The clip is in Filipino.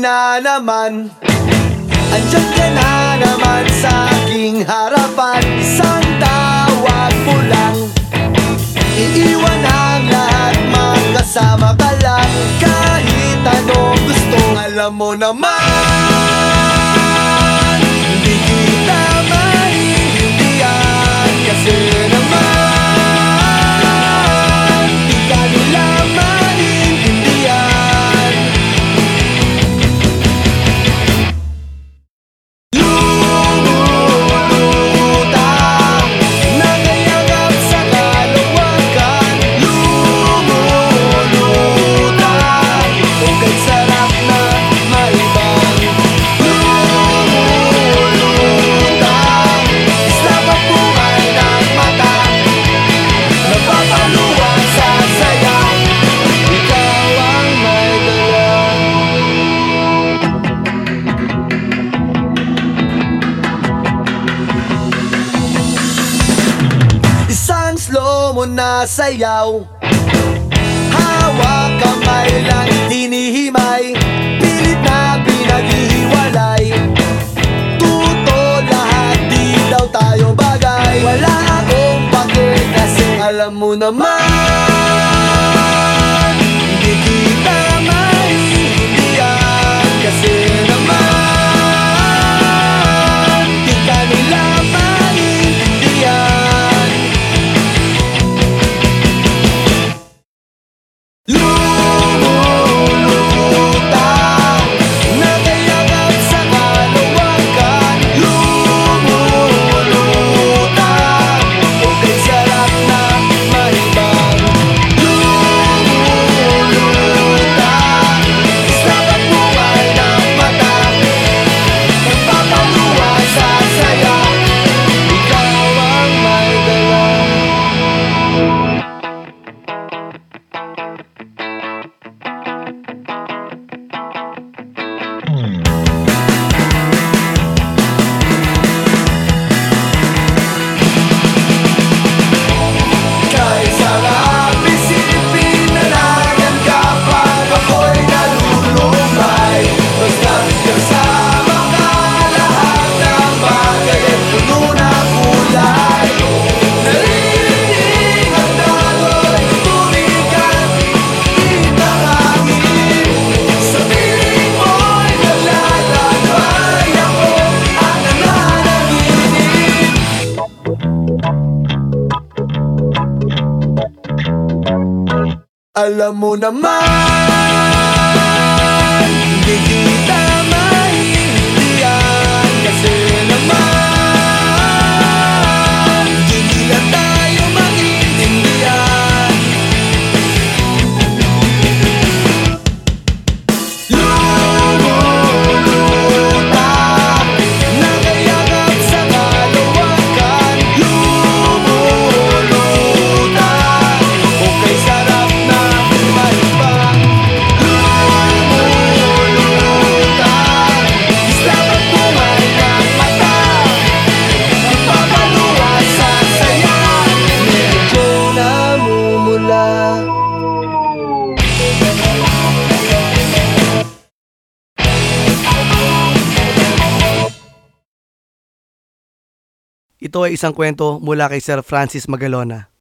na naman. Andyan ka na naman sa aking harapan. Isang tawag mo lang. Iiwan ang lahat Magkasama ka lang. Kahit anong gusto Alam mo naman mo na sayaw. Hawak kamay lang tinihimay Pilit na pinaghihiwalay. Tuto lahat di daw tayo bagay. Wala akong pake kasi alam mo naman Alam mo naman Hindi Ito ay isang kwento mula kay Sir Francis Magalona.